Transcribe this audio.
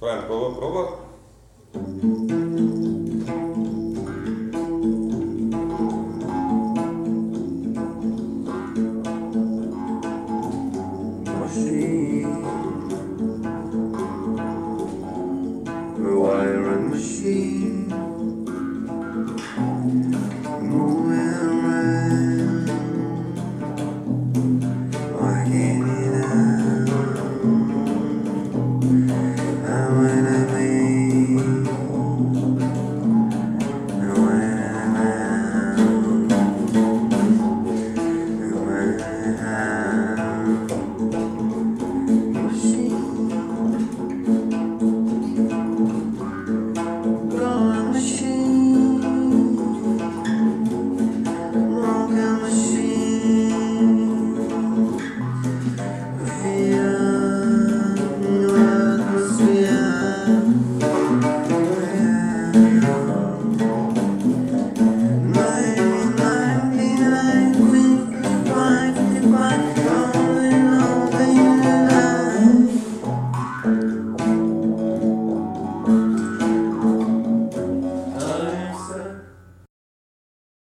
Проба, проба. machine. Rewiring machine. Fifty-five.